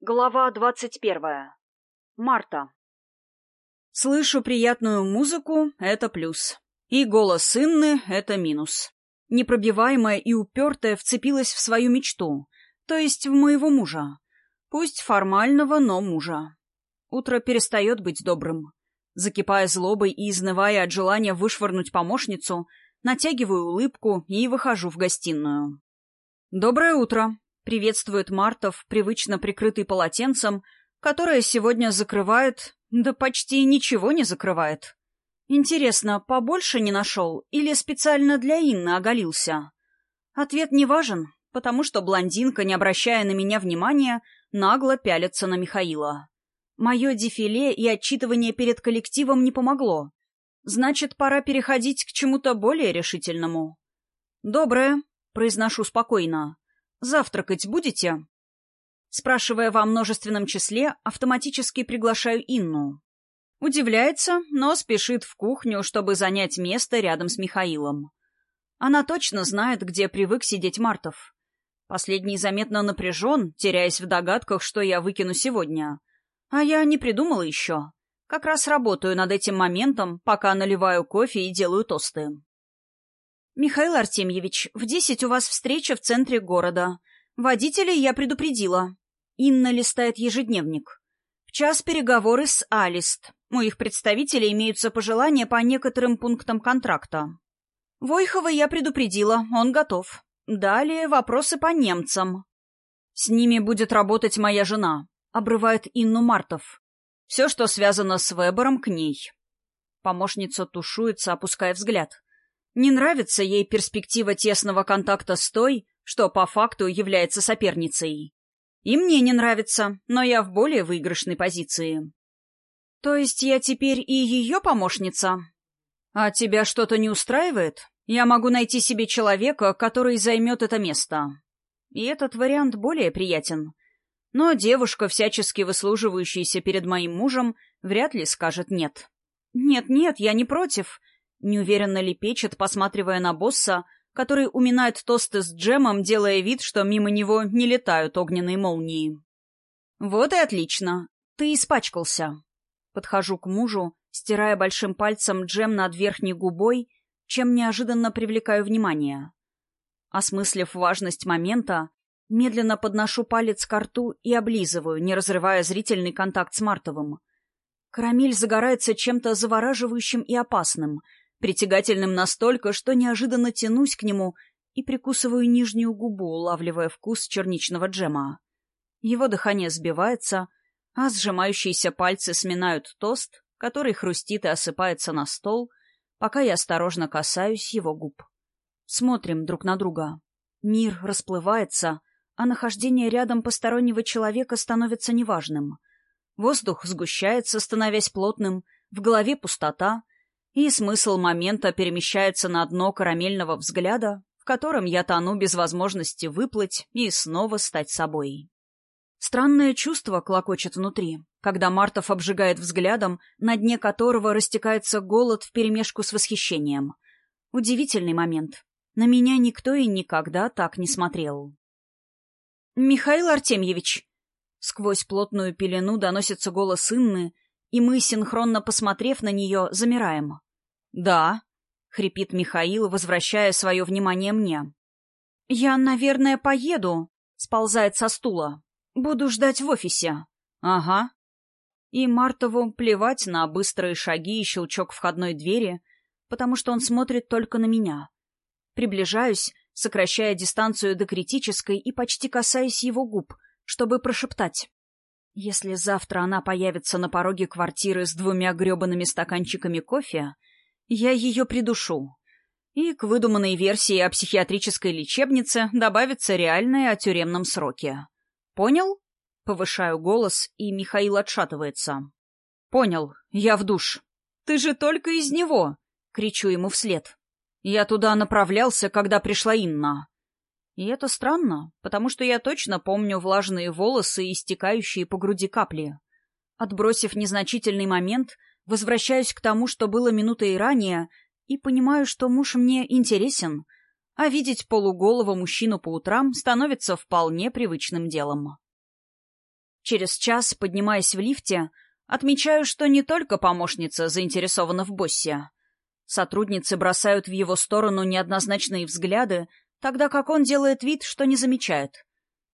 Глава двадцать первая. Марта. Слышу приятную музыку — это плюс. И голос Инны — это минус. Непробиваемая и упертая вцепилась в свою мечту, то есть в моего мужа. Пусть формального, но мужа. Утро перестает быть добрым. Закипая злобой и изнывая от желания вышвырнуть помощницу, натягиваю улыбку и выхожу в гостиную. «Доброе утро!» Приветствует Мартов, привычно прикрытый полотенцем, которое сегодня закрывает... Да почти ничего не закрывает. Интересно, побольше не нашел или специально для Инны оголился? Ответ не важен, потому что блондинка, не обращая на меня внимания, нагло пялится на Михаила. Мое дефиле и отчитывание перед коллективом не помогло. Значит, пора переходить к чему-то более решительному. «Доброе», — произношу спокойно. «Завтракать будете?» Спрашивая во множественном числе, автоматически приглашаю Инну. Удивляется, но спешит в кухню, чтобы занять место рядом с Михаилом. Она точно знает, где привык сидеть Мартов. Последний заметно напряжен, теряясь в догадках, что я выкину сегодня. А я не придумала еще. Как раз работаю над этим моментом, пока наливаю кофе и делаю тосты. «Михаил Артемьевич, в десять у вас встреча в центре города. Водителей я предупредила». Инна листает ежедневник. В час переговоры с Алист. У их представителей имеются пожелания по некоторым пунктам контракта. Войхова я предупредила, он готов. Далее вопросы по немцам. «С ними будет работать моя жена», — обрывает Инну Мартов. «Все, что связано с Вебером, к ней». Помощница тушуется, опуская взгляд. Не нравится ей перспектива тесного контакта с той, что по факту является соперницей. И мне не нравится, но я в более выигрышной позиции. То есть я теперь и ее помощница? А тебя что-то не устраивает? Я могу найти себе человека, который займет это место. И этот вариант более приятен. Но девушка, всячески выслуживающаяся перед моим мужем, вряд ли скажет «нет». «Нет-нет, я не против. Неуверенно лепечет, посматривая на босса, который уминает тосты с джемом, делая вид, что мимо него не летают огненные молнии. «Вот и отлично. Ты испачкался». Подхожу к мужу, стирая большим пальцем джем над верхней губой, чем неожиданно привлекаю внимание. Осмыслив важность момента, медленно подношу палец к рту и облизываю, не разрывая зрительный контакт с Мартовым. Карамель загорается чем-то завораживающим и опасным — притягательным настолько, что неожиданно тянусь к нему и прикусываю нижнюю губу, улавливая вкус черничного джема. Его дыхание сбивается, а сжимающиеся пальцы сминают тост, который хрустит и осыпается на стол, пока я осторожно касаюсь его губ. Смотрим друг на друга. Мир расплывается, а нахождение рядом постороннего человека становится неважным. Воздух сгущается, становясь плотным, в голове пустота, и смысл момента перемещается на дно карамельного взгляда, в котором я тону без возможности выплыть и снова стать собой. Странное чувство клокочет внутри, когда Мартов обжигает взглядом, на дне которого растекается голод вперемешку с восхищением. Удивительный момент. На меня никто и никогда так не смотрел. «Михаил Артемьевич!» Сквозь плотную пелену доносится голос Инны, и мы, синхронно посмотрев на нее, замираем. «Да», — хрипит Михаил, возвращая свое внимание мне. «Я, наверное, поеду», — сползает со стула. «Буду ждать в офисе». «Ага». И Мартову плевать на быстрые шаги и щелчок входной двери, потому что он смотрит только на меня. Приближаюсь, сокращая дистанцию до критической и почти касаясь его губ, чтобы прошептать. Если завтра она появится на пороге квартиры с двумя гребаными стаканчиками кофе, я ее придушу. И к выдуманной версии о психиатрической лечебнице добавится реальная о тюремном сроке. Понял? Повышаю голос, и Михаил отшатывается. Понял. Я в душ. Ты же только из него! Кричу ему вслед. Я туда направлялся, когда пришла Инна. И это странно, потому что я точно помню влажные волосы и истекающие по груди капли. Отбросив незначительный момент, Возвращаюсь к тому, что было минутой ранее, и понимаю, что муж мне интересен, а видеть полуголого мужчину по утрам становится вполне привычным делом. Через час, поднимаясь в лифте, отмечаю, что не только помощница заинтересована в боссе. Сотрудницы бросают в его сторону неоднозначные взгляды, тогда как он делает вид, что не замечает.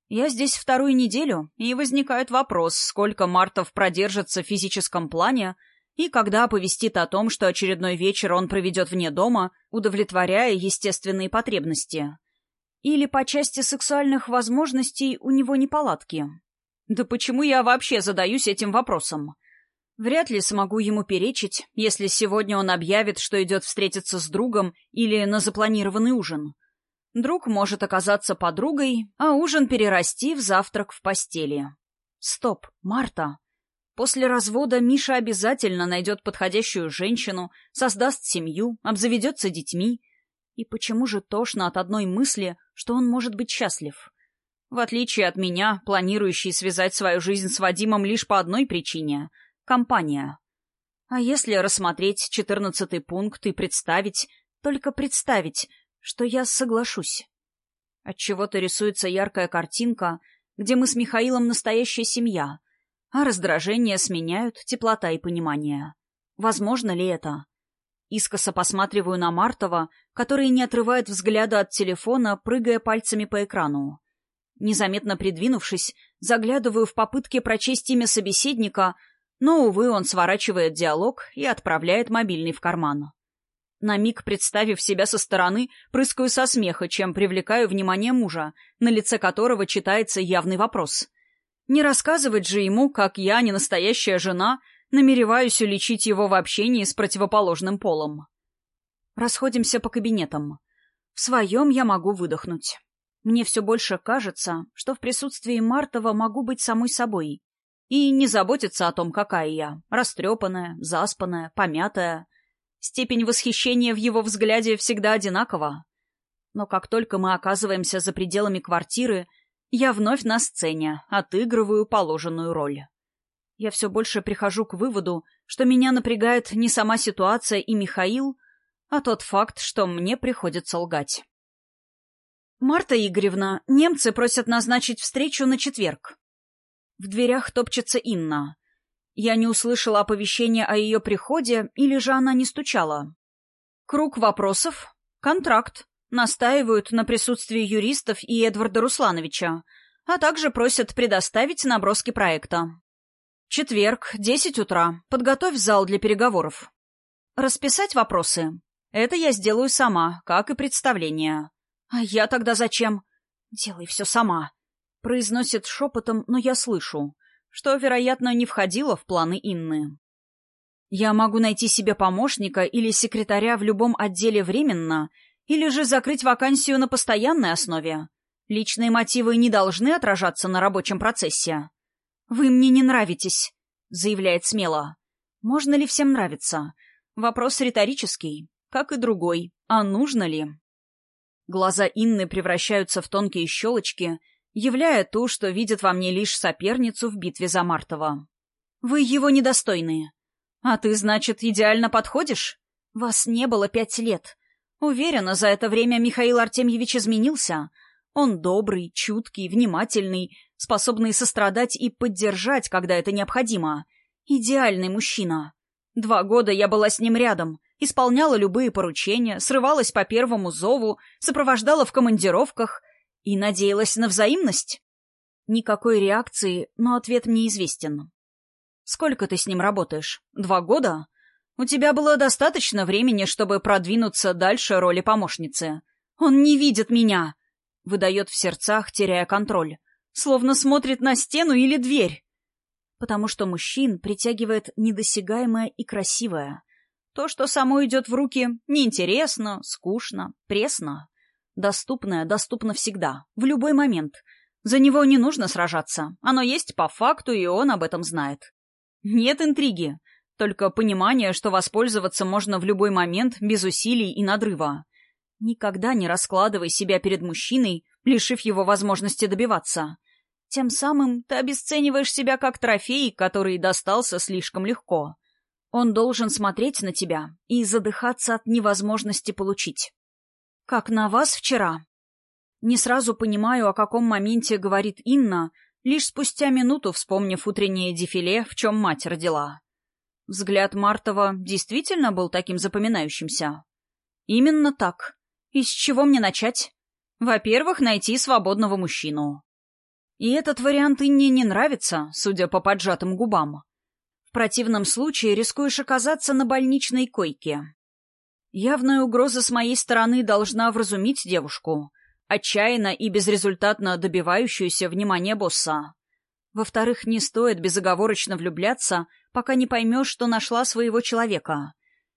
Я здесь вторую неделю, и возникает вопрос, сколько Мартов продержится в физическом плане и когда оповестит о том, что очередной вечер он проведет вне дома, удовлетворяя естественные потребности. Или по части сексуальных возможностей у него неполадки. Да почему я вообще задаюсь этим вопросом? Вряд ли смогу ему перечить, если сегодня он объявит, что идет встретиться с другом или на запланированный ужин. Друг может оказаться подругой, а ужин перерасти в завтрак в постели. Стоп, Марта. После развода Миша обязательно найдет подходящую женщину, создаст семью, обзаведется детьми. И почему же тошно от одной мысли, что он может быть счастлив? В отличие от меня, планирующий связать свою жизнь с Вадимом лишь по одной причине — компания. А если рассмотреть четырнадцатый пункт и представить, только представить, что я соглашусь. Отчего-то рисуется яркая картинка, где мы с Михаилом настоящая семья, а раздражение сменяют теплота и понимание. Возможно ли это? Искоса посматриваю на Мартова, который не отрывает взгляда от телефона, прыгая пальцами по экрану. Незаметно придвинувшись, заглядываю в попытке прочесть имя собеседника, но, увы, он сворачивает диалог и отправляет мобильный в карман. На миг, представив себя со стороны, прыскаю со смеха, чем привлекаю внимание мужа, на лице которого читается явный вопрос. Не рассказывать же ему, как я, не настоящая жена, намереваюсь уличить его в общении с противоположным полом. Расходимся по кабинетам. В своем я могу выдохнуть. Мне все больше кажется, что в присутствии Мартова могу быть самой собой. И не заботиться о том, какая я. Растрепанная, заспанная, помятая. Степень восхищения в его взгляде всегда одинакова. Но как только мы оказываемся за пределами квартиры, я вновь на сцене, отыгрываю положенную роль. Я все больше прихожу к выводу, что меня напрягает не сама ситуация и Михаил, а тот факт, что мне приходится лгать. «Марта Игоревна, немцы просят назначить встречу на четверг». В дверях топчется Инна. Я не услышала оповещения о ее приходе, или же она не стучала. Круг вопросов. Контракт. Настаивают на присутствии юристов и Эдварда Руслановича, а также просят предоставить наброски проекта. Четверг, 10 утра. Подготовь зал для переговоров. Расписать вопросы. Это я сделаю сама, как и представление. А я тогда зачем? Делай все сама. Произносит шепотом, но я слышу что, вероятно, не входило в планы Инны. Я могу найти себе помощника или секретаря в любом отделе временно, или же закрыть вакансию на постоянной основе. Личные мотивы не должны отражаться на рабочем процессе. «Вы мне не нравитесь», — заявляет смело. «Можно ли всем нравиться?» Вопрос риторический, как и другой. А нужно ли? Глаза Инны превращаются в тонкие щелочки — являя ту, что видит во мне лишь соперницу в битве за Мартова. «Вы его недостойные. А ты, значит, идеально подходишь? Вас не было пять лет. Уверена, за это время Михаил Артемьевич изменился. Он добрый, чуткий, внимательный, способный сострадать и поддержать, когда это необходимо. Идеальный мужчина. Два года я была с ним рядом, исполняла любые поручения, срывалась по первому зову, сопровождала в командировках — и надеялась на взаимность? Никакой реакции, но ответ мне известен. Сколько ты с ним работаешь? Два года? У тебя было достаточно времени, чтобы продвинуться дальше роли помощницы. Он не видит меня! Выдает в сердцах, теряя контроль. Словно смотрит на стену или дверь. Потому что мужчин притягивает недосягаемое и красивое. То, что само идет в руки, неинтересно, скучно, пресно. Доступное доступно всегда, в любой момент. За него не нужно сражаться. Оно есть по факту, и он об этом знает. Нет интриги, только понимание, что воспользоваться можно в любой момент, без усилий и надрыва. Никогда не раскладывай себя перед мужчиной, лишив его возможности добиваться. Тем самым ты обесцениваешь себя как трофей, который достался слишком легко. Он должен смотреть на тебя и задыхаться от невозможности получить. Как на вас вчера. Не сразу понимаю, о каком моменте говорит Инна, лишь спустя минуту вспомнив утреннее дефиле, в чем мать родила. Взгляд Мартова действительно был таким запоминающимся. Именно так. И с чего мне начать? Во-первых, найти свободного мужчину. И этот вариант Инне не нравится, судя по поджатым губам. В противном случае рискуешь оказаться на больничной койке. Явная угроза с моей стороны должна вразумить девушку, отчаянно и безрезультатно добивающуюся внимания босса. Во-вторых, не стоит безоговорочно влюбляться, пока не поймешь, что нашла своего человека.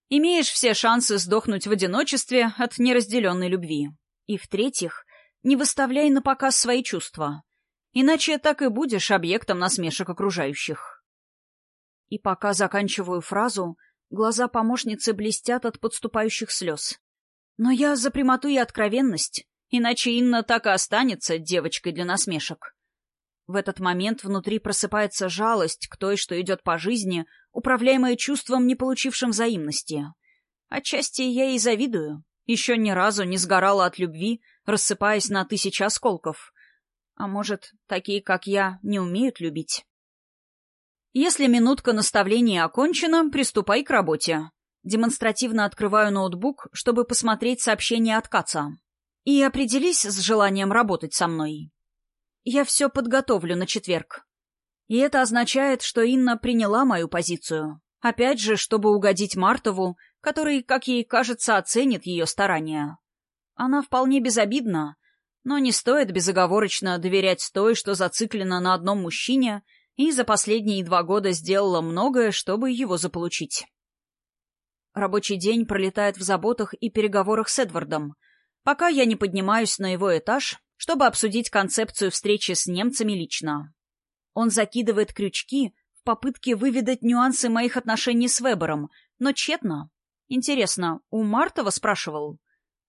Имеешь все шансы сдохнуть в одиночестве от неразделенной любви. И в-третьих, не выставляй на показ свои чувства. Иначе так и будешь объектом насмешек окружающих. И пока заканчиваю фразу, глаза помощницы блестят от подступающих слез. Но я за прямоту и откровенность, иначе Инна так и останется девочкой для насмешек. В этот момент внутри просыпается жалость к той, что идет по жизни, управляемая чувством, не получившим взаимности. Отчасти я ей завидую. Еще ни разу не сгорала от любви, рассыпаясь на тысячи осколков. А может, такие, как я, не умеют любить? Если минутка наставления окончена, приступай к работе. Демонстративно открываю ноутбук, чтобы посмотреть сообщение от Каца. И определись с желанием работать со мной. Я все подготовлю на четверг. И это означает, что Инна приняла мою позицию. Опять же, чтобы угодить Мартову, который, как ей кажется, оценит ее старания. Она вполне безобидна, но не стоит безоговорочно доверять той, что зациклена на одном мужчине и за последние два года сделала многое, чтобы его заполучить. Рабочий день пролетает в заботах и переговорах с Эдвардом, пока я не поднимаюсь на его этаж чтобы обсудить концепцию встречи с немцами лично. Он закидывает крючки в попытке выведать нюансы моих отношений с Вебером, но тщетно. Интересно, у Мартова спрашивал?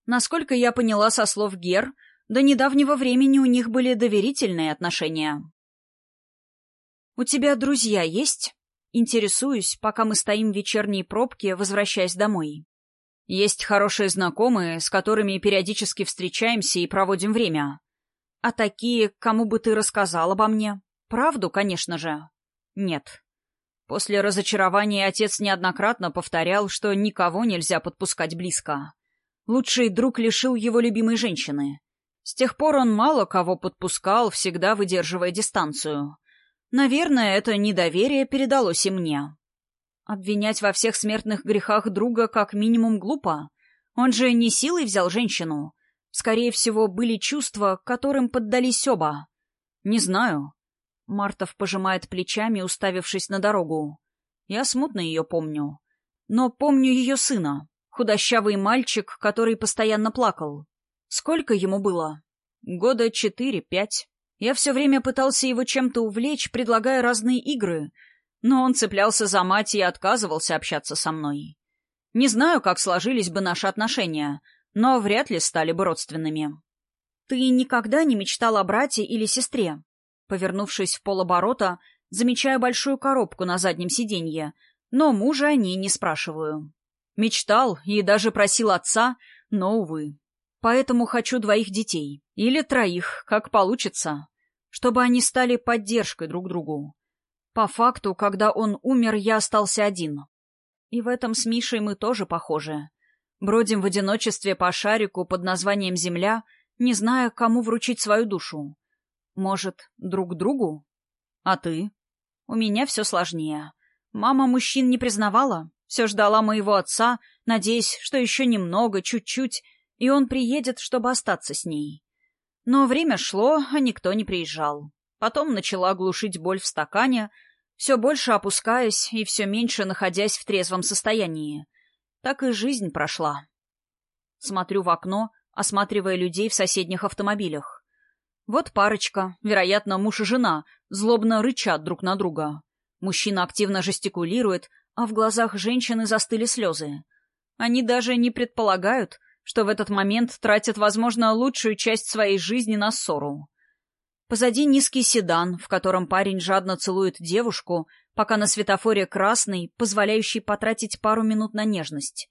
Насколько я поняла со слов Гер, до недавнего времени у них были доверительные отношения. «У тебя друзья есть?» Интересуюсь, пока мы стоим в вечерней пробке, возвращаясь домой. Есть хорошие знакомые, с которыми периодически встречаемся и проводим время. А такие, кому бы ты рассказал обо мне? Правду, конечно же. Нет. После разочарования отец неоднократно повторял, что никого нельзя подпускать близко. Лучший друг лишил его любимой женщины. С тех пор он мало кого подпускал, всегда выдерживая дистанцию. Наверное, это недоверие передалось и мне. Обвинять во всех смертных грехах друга как минимум глупо. Он же не силой взял женщину. Скорее всего, были чувства, которым поддались оба. Не знаю. Мартов пожимает плечами, уставившись на дорогу. Я смутно ее помню. Но помню ее сына. Худощавый мальчик, который постоянно плакал. Сколько ему было? Года четыре-пять. Я все время пытался его чем-то увлечь, предлагая разные игры — но он цеплялся за мать и отказывался общаться со мной. Не знаю, как сложились бы наши отношения, но вряд ли стали бы родственными. «Ты никогда не мечтал о брате или сестре?» Повернувшись в полоборота, замечаю большую коробку на заднем сиденье, но мужа о ней не спрашиваю. Мечтал и даже просил отца, но, увы. Поэтому хочу двоих детей. Или троих, как получится. Чтобы они стали поддержкой друг другу. По факту, когда он умер, я остался один. И в этом с Мишей мы тоже похожи. Бродим в одиночестве по шарику под названием «Земля», не зная, кому вручить свою душу. Может, друг другу? А ты? У меня все сложнее. Мама мужчин не признавала, все ждала моего отца, надеясь, что еще немного, чуть-чуть, и он приедет, чтобы остаться с ней. Но время шло, а никто не приезжал. Потом начала глушить боль в стакане, все больше опускаясь и все меньше находясь в трезвом состоянии. Так и жизнь прошла. Смотрю в окно, осматривая людей в соседних автомобилях. Вот парочка, вероятно, муж и жена, злобно рычат друг на друга. Мужчина активно жестикулирует, а в глазах женщины застыли слезы. Они даже не предполагают, что в этот момент тратят, возможно, лучшую часть своей жизни на ссору. Позади низкий седан, в котором парень жадно целует девушку, пока на светофоре красный, позволяющий потратить пару минут на нежность.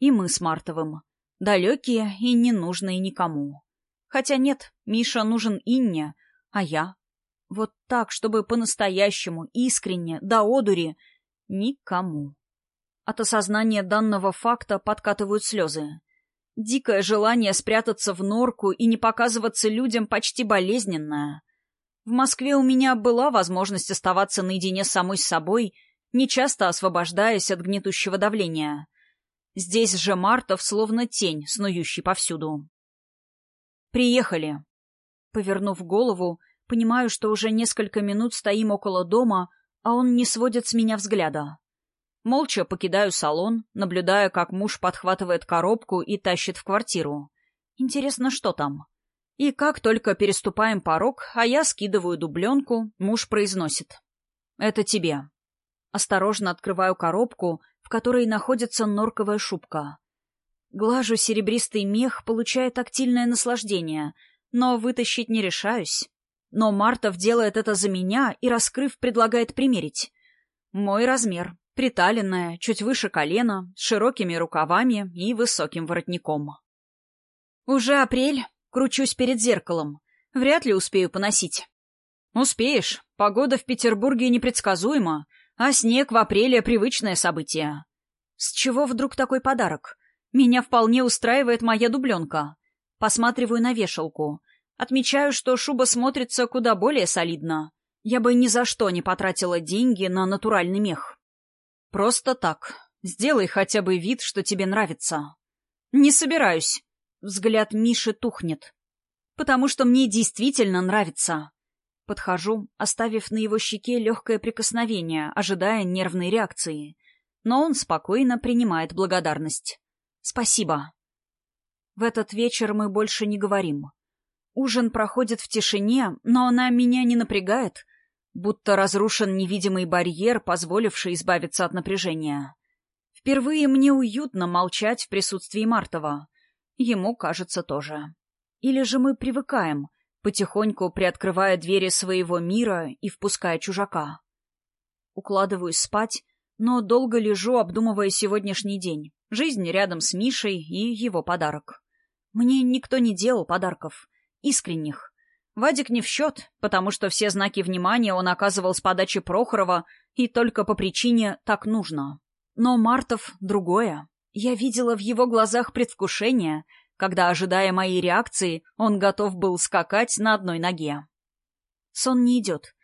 И мы с Мартовым. Далекие и ненужные никому. Хотя нет, Миша нужен Инне, а я? Вот так, чтобы по-настоящему, искренне, до одури. Никому. От осознания данного факта подкатывают слезы. Дикое желание спрятаться в норку и не показываться людям почти болезненное. В Москве у меня была возможность оставаться наедине с самой собой, нечасто освобождаясь от гнетущего давления. Здесь же Мартов словно тень, снующий повсюду. «Приехали». Повернув голову, понимаю, что уже несколько минут стоим около дома, а он не сводит с меня взгляда. Молча покидаю салон, наблюдая, как муж подхватывает коробку и тащит в квартиру. Интересно, что там? И как только переступаем порог, а я скидываю дубленку, муж произносит. «Это тебе». Осторожно открываю коробку, в которой находится норковая шубка. Глажу серебристый мех, получая тактильное наслаждение, но вытащить не решаюсь. Но Мартов делает это за меня и, раскрыв, предлагает примерить. Мой размер, приталенная, чуть выше колена, с широкими рукавами и высоким воротником. Уже апрель, кручусь перед зеркалом. Вряд ли успею поносить. Успеешь. Погода в Петербурге непредсказуема, а снег в апреле — привычное событие. С чего вдруг такой подарок? Меня вполне устраивает моя дубленка. Посматриваю на вешалку. Отмечаю, что шуба смотрится куда более солидно. Я бы ни за что не потратила деньги на натуральный мех. Просто так. Сделай хотя бы вид, что тебе нравится. Не собираюсь. Взгляд Миши тухнет. Потому что мне действительно нравится. Подхожу, оставив на его щеке легкое прикосновение, ожидая нервной реакции. Но он спокойно принимает благодарность. Спасибо. В этот вечер мы больше не говорим. Ужин проходит в тишине, но она меня не напрягает, будто разрушен невидимый барьер, позволивший избавиться от напряжения. Впервые мне уютно молчать в присутствии Мартова. Ему, кажется, тоже. Или же мы привыкаем, потихоньку приоткрывая двери своего мира и впуская чужака. Укладываюсь спать, но долго лежу, обдумывая сегодняшний день. Жизнь рядом с Мишей и его подарок. Мне никто не делал подарков. Искренних. Вадик не в счет, потому что все знаки внимания он оказывал с подачи Прохорова и только по причине «так нужно». Но Мартов — другое. Я видела в его глазах предвкушение, когда, ожидая моей реакции, он готов был скакать на одной ноге. Сон не идет.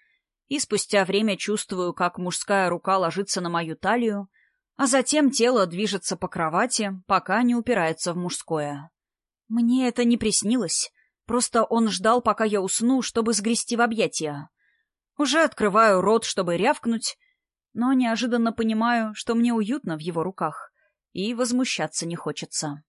И спустя время чувствую, как мужская рука ложится на мою талию, а затем тело движется по кровати, пока не упирается в мужское. Мне это не приснилось. Просто он ждал, пока я усну, чтобы сгрести в объятия. Уже открываю рот, чтобы рявкнуть, но неожиданно понимаю, что мне уютно в его руках, и возмущаться не хочется.